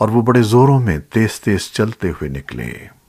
और वो बड़े जोरों में तेज तेज चलते हुए निकले।